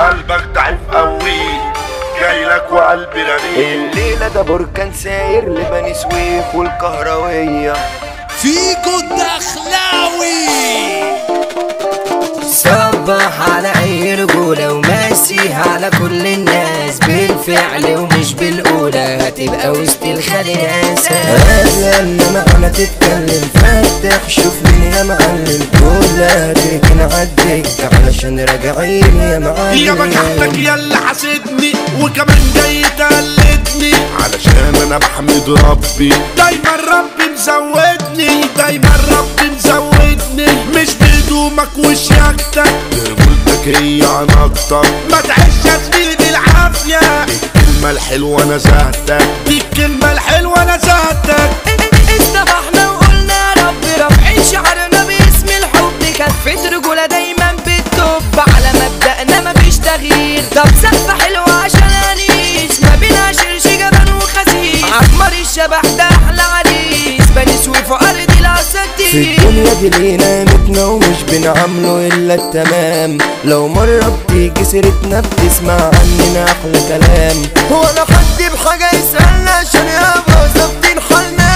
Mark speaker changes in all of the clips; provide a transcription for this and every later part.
Speaker 1: قلبك ضعيف قوي. جايلك وقلبي رنين
Speaker 2: الليلة ده بركان ساير لبني سويف والكهروية
Speaker 3: فيكو الدخلاوي.
Speaker 4: صبح على أي رجولة وماسي على كل الناس بالفعل ومش هتبقى وسط الخلياسة هلا انما أنا تتكلم. فتح شوف مين يا معلم. كلها تركن عدك علشان راجعين يا
Speaker 1: يا بجحتك
Speaker 4: معلم.
Speaker 1: يا اللي حاسدني وكمان جاي تقلدني. علشان أنا بحمد ربي. دايما ربي مزودني دايما ربي مزودني. مش بهدومك وشياكتك. رجولتك هي عناقتك ما تعيش يا زميلي بالعافية. الكلمة الحلوة نزهتك دي الكلمة الحلوة نزهتك
Speaker 4: الاساتير
Speaker 2: الدنيا دي لينا متنا ومش بنعمله إلا التمام. لو مرة بتيجي سيرتنا بتسمع عننا أحلى كلام. هو أنا حد بحاجة يسألنا عشان يابا ظابطين حالنا.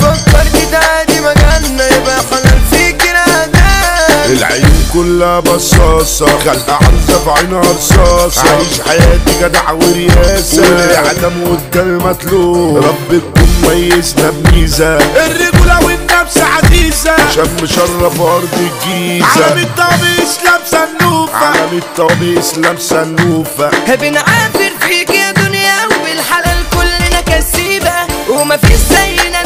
Speaker 2: فكرت ده عادي مجالنا يبقى حلال فيك نادام
Speaker 1: العين كلها بصاصة خلق عرزة في عينها رصاصة. عايش حياتي جدع ورياسة. والعدم والدم مطلوب. رب تكون ميزنا بميزة. الرجولة والنفس عزيزة شم شرف أرض الجيزة. عالم الطبيس لابسة النوفة. عالم الطبيس لابسة النوفة.
Speaker 4: بنعافر فيك يا دنيا وبالحلال كلنا كسيبة. ومفيش زينا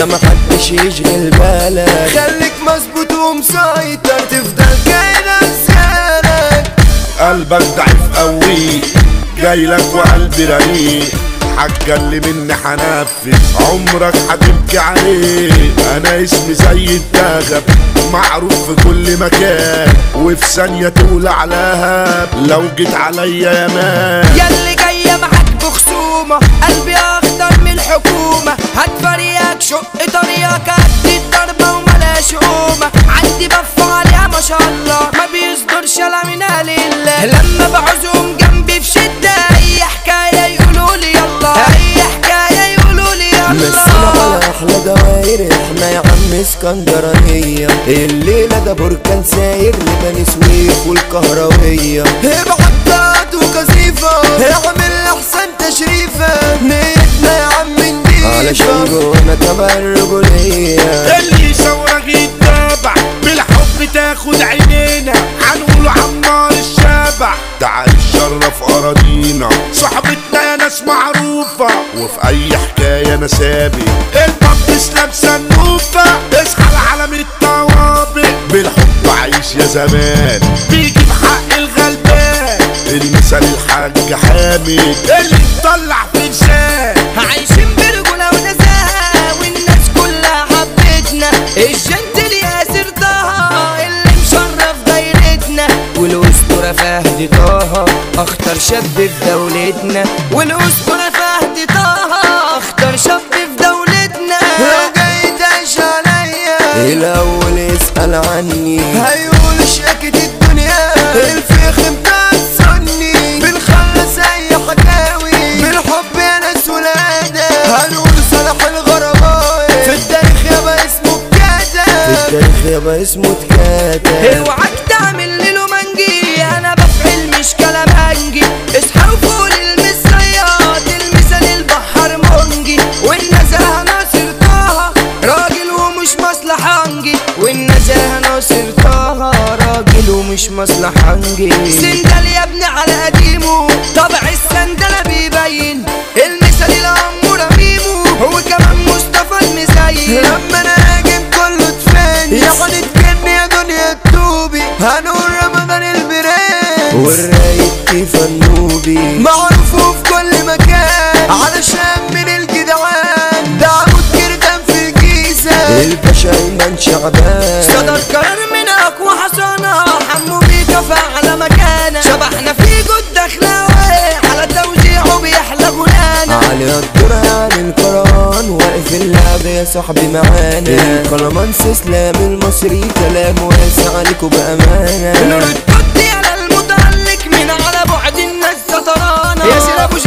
Speaker 2: ده محدش يشغل بالك خليك مظبوط ومسيطر تفضل كائن لسانك.
Speaker 1: قلبك ضعيف قوي جايلك وقلبي رقيق حاجة اللي مني حنفذ عمرك هتبكي عليه. أنا اسمي زي الدغب معروف في كل مكان وفي ثانية تولع لهب لو جيت عليا يا مان.
Speaker 4: ياللي جاية معاك بخصومة قلبي الحكومة. هتفريقك شق طريقك. قد الضربة وملاش قومة عندي بف عليها ما شاء الله. ما بيصدرش لا من لله لما بعزهم جنبي في شدة أي حكاية يقولوا لي يلا أي حكاية يقولوا لي
Speaker 2: مسنا
Speaker 4: يلا
Speaker 2: على أحلى دواير إحنا يا عم اسكندرانية. الليلة ده بركان ساير. لبني سويف والكهروية ابعد وكثيفة اعمل أحسن نضيفة علشان جوانا تبع الرجولية
Speaker 1: اللي يصورك يتابع بالحب تاخد عينينا. هنقوله عمار الشابع تعال شرف أراضينا. صحبتنا يا ناس معروفة. وفي أي حكاية أنا سابق. البطس لابسة النوفة اصحى العالم الطوابق. بالحب عايش يا زمان. بيجي بحق الغلبان. المثال الحاج حامد. اللي مطلع في
Speaker 4: طه أخطر شاب في دولتنا والأسطورة فهد طه. أخطر شاب في دولتنا.
Speaker 2: لو جاي تعيش عليا. الأول اسأل عني. هيقول شاكت الدنيا. الفيخ بتاع السني بنخلص أي حكاوي. بالحب يا ناس ولادة هنقول صلاح الغرباوي. في التاريخ يابا اسمه اتكاتب في التاريخ يابا اسمه اتكاتب
Speaker 4: اوعك تعمل مصلحنجي سندل يا ابني على قديمه. طبع السندلة بيبين. المثال الأمورة ميمو هو كمان مصطفى المزين
Speaker 2: لما أنا هاجم كله تفاني. يعني تكني يا دنيا التوبي هنقول رمضان البرنس. والرايق كيف النوبي. معروف في كل مكان. علشان من الجدعان. ده عمود كردان في الجيزة.
Speaker 5: شعبان.
Speaker 4: صدر قرار
Speaker 5: يا صاحبي معانا. القلمانس اسلام المصري كلام واسع عليكوا
Speaker 4: نور
Speaker 5: بأمانة
Speaker 4: على المتعلق من على بعد الناس سطرانة يا سيد أبو